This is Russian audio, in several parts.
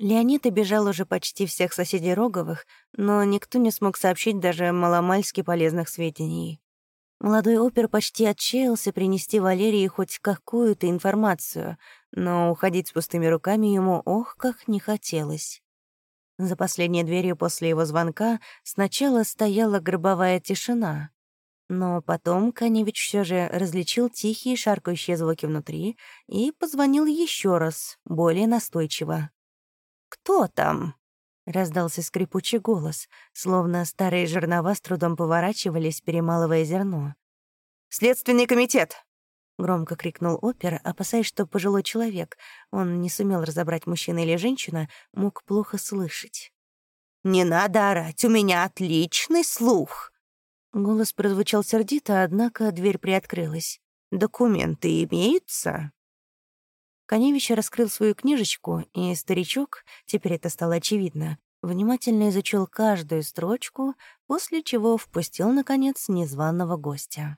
Леонид обижал уже почти всех соседей Роговых, но никто не смог сообщить даже маломальски полезных сведений. Молодой опер почти отчаялся принести Валерии хоть какую-то информацию, но уходить с пустыми руками ему ох, как не хотелось. За последней дверью после его звонка сначала стояла гробовая тишина, но потом Каневич все же различил тихие шаркающие звуки внутри и позвонил еще раз, более настойчиво. «Кто там?» — раздался скрипучий голос, словно старые жернова с трудом поворачивались, перемалывая зерно. «Следственный комитет!» — громко крикнул опер, опасаясь, что пожилой человек, он не сумел разобрать, мужчина или женщина, мог плохо слышать. «Не надо орать, у меня отличный слух!» Голос прозвучал сердито, однако дверь приоткрылась. «Документы имеются?» Коневич раскрыл свою книжечку, и старичок, теперь это стало очевидно, внимательно изучил каждую строчку, после чего впустил, наконец, незваного гостя.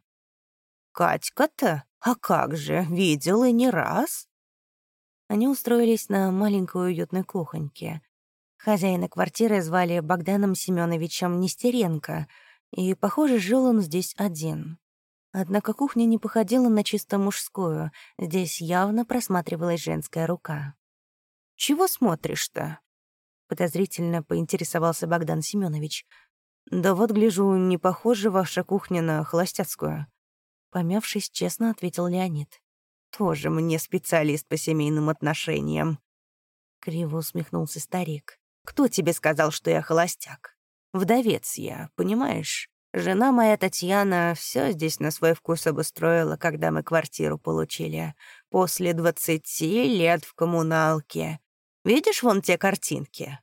«Катька-то? А как же, видел и не раз!» Они устроились на маленькой уютной кухоньке. Хозяина квартиры звали Богданом Семеновичем Нестеренко, и, похоже, жил он здесь один. Однако кухня не походила на чисто мужскую, здесь явно просматривалась женская рука. «Чего смотришь-то?» — подозрительно поинтересовался Богдан Семенович. «Да вот, гляжу, не похожа ваша кухня на холостяцкую». Помявшись, честно ответил Леонид. «Тоже мне специалист по семейным отношениям». Криво усмехнулся старик. «Кто тебе сказал, что я холостяк? Вдовец я, понимаешь? Жена моя Татьяна все здесь на свой вкус обустроила, когда мы квартиру получили. После двадцати лет в коммуналке. Видишь вон те картинки?»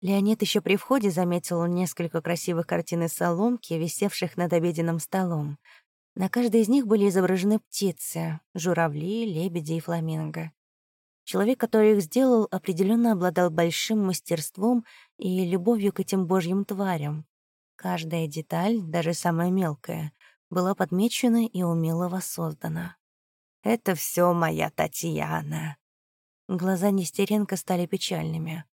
Леонид еще при входе заметил несколько красивых картин из соломки, висевших над обеденным столом. На каждой из них были изображены птицы — журавли, лебеди и фламинго. Человек, который их сделал, определенно обладал большим мастерством и любовью к этим божьим тварям. Каждая деталь, даже самая мелкая, была подмечена и умело воссоздана. «Это все моя Татьяна». Глаза Нестеренко стали печальными.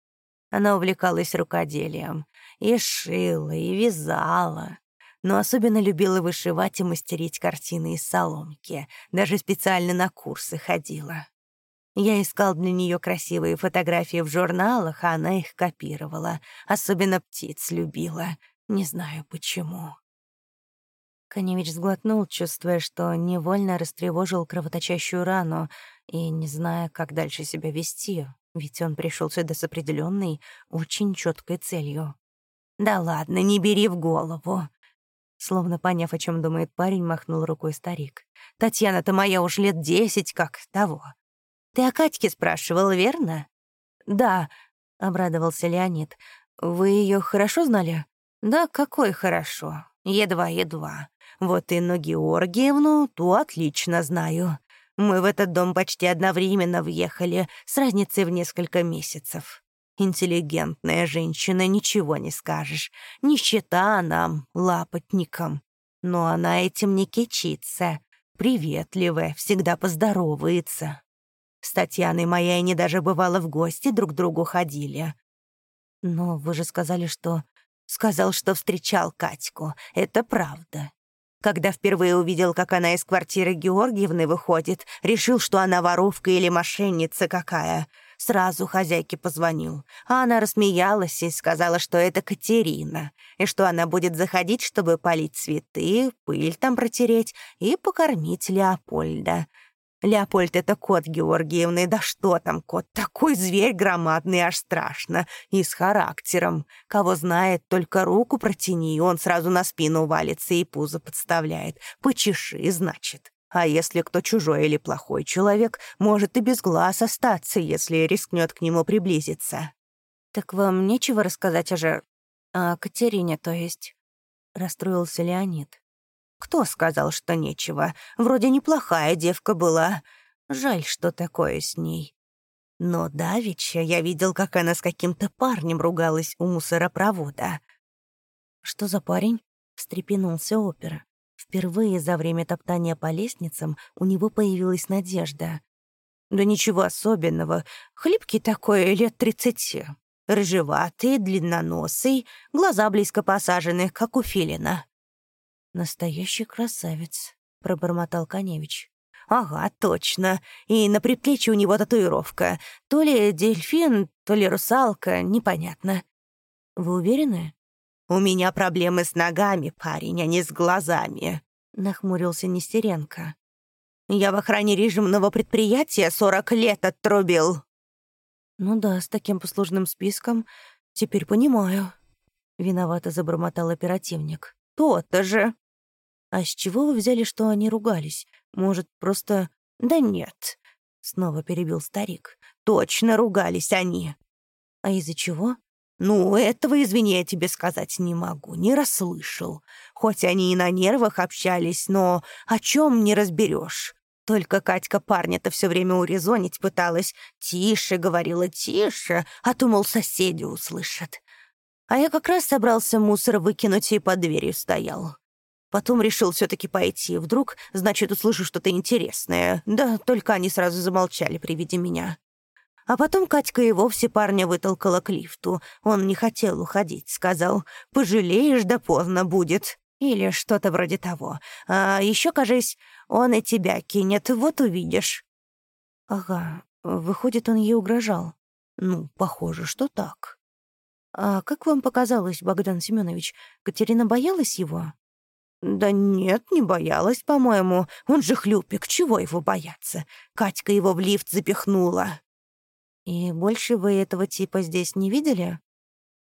Она увлекалась рукоделием. И шила, и вязала. Но особенно любила вышивать и мастерить картины из соломки. Даже специально на курсы ходила. Я искал для нее красивые фотографии в журналах, а она их копировала. Особенно птиц любила — не знаю почему. Коневич сглотнул, чувствуя, что невольно растревожил кровоточащую рану и не зная, как дальше себя вести, ведь он пришел сюда с определенной, очень четкой целью. «Да ладно, не бери в голову!» Словно поняв, о чем думает парень, махнул рукой старик. «Татьяна-то моя уж лет десять как того. Ты о Катьке спрашивал, верно?» «Да», — обрадовался Леонид. «Вы ее хорошо знали?» Да какой хорошо. Едва-едва. Вот Инну Георгиевну, ту отлично знаю. Мы в этот дом почти одновременно въехали, с разницей в несколько месяцев. Интеллигентная женщина, ничего не скажешь. Нищета нам, лапотникам. Но она этим не кичится. Приветливая, всегда поздоровается. С Татьяной моей они даже бывало в гости друг к другу ходили. Но вы же сказали, что Сказал, что встречал Катьку. Это правда. Когда впервые увидел, как она из квартиры Георгиевны выходит, решил, что она воровка или мошенница какая. Сразу хозяйке позвонил. А она рассмеялась и сказала, что это Катерина, и что она будет заходить, чтобы полить цветы, пыль там протереть и покормить Леопольда. Леопольд — это кот Георгиевны. Да что там кот? Такой зверь громадный, аж страшно. И с характером. Кого знает, только руку протяни, и он сразу на спину валится и пузо подставляет. Почеши, значит. А если кто чужой или плохой человек, может и без глаз остаться, если рискнет к нему приблизиться. «Так вам нечего рассказать о же... о Катерине, то есть?» — расстроился Леонид. Кто сказал, что нечего? Вроде неплохая девка была. Жаль, что такое с ней. Но давеча я видел, как она с каким-то парнем ругалась у мусоропровода. «Что за парень?» — встрепенулся опера. Впервые за время топтания по лестницам у него появилась надежда. Да ничего особенного. Хлипкий такой, лет тридцати. Рыжеватый, длинноносый, глаза близко посажены, как у филина. «Настоящий красавец», — пробормотал Коневич. «Ага, точно. И на предплечье у него татуировка. То ли дельфин, то ли русалка, непонятно». «Вы уверены?» «У меня проблемы с ногами, парень, а не с глазами», — нахмурился Нестеренко. «Я в охране режимного предприятия сорок лет отрубил». «Ну да, с таким послужным списком. Теперь понимаю». Виновато забормотал оперативник. «То-то же». «А с чего вы взяли, что они ругались? Может, просто...» «Да нет», — снова перебил старик. «Точно ругались они». «А из-за чего?» «Ну, этого, извини, я тебе сказать не могу, не расслышал. Хоть они и на нервах общались, но о чем не разберешь. Только Катька парня-то все время урезонить пыталась. Тише, говорила, тише, а то, мол, соседи услышат. А я как раз собрался мусор выкинуть и под дверью стоял. Потом решил все-таки пойти. Вдруг, значит, услышу что-то интересное. Да, только они сразу замолчали при виде меня. А потом Катька и вовсе парня вытолкала к лифту. Он не хотел уходить, сказал, «Пожалеешь, да поздно будет». Или что-то вроде того. А еще, кажись, он и тебя кинет, вот увидишь. Ага, выходит, он ей угрожал. Ну, похоже, что так. А как вам показалось, Богдан Семенович, Катерина боялась его? «Да нет, не боялась, по-моему. Он же хлюпик, чего его бояться? Катька его в лифт запихнула». «И больше вы этого типа здесь не видели?»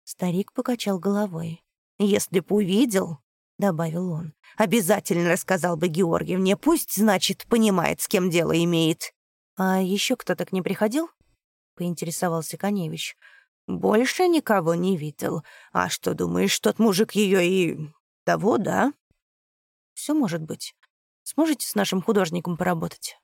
Старик покачал головой. «Если б увидел», — добавил он, — «обязательно рассказал бы Георгиевне. Пусть, значит, понимает, с кем дело имеет». «А еще кто-то к ней приходил?» — поинтересовался Коневич. «Больше никого не видел. А что, думаешь, тот мужик ее и... того, да?» Все может быть. Сможете с нашим художником поработать?»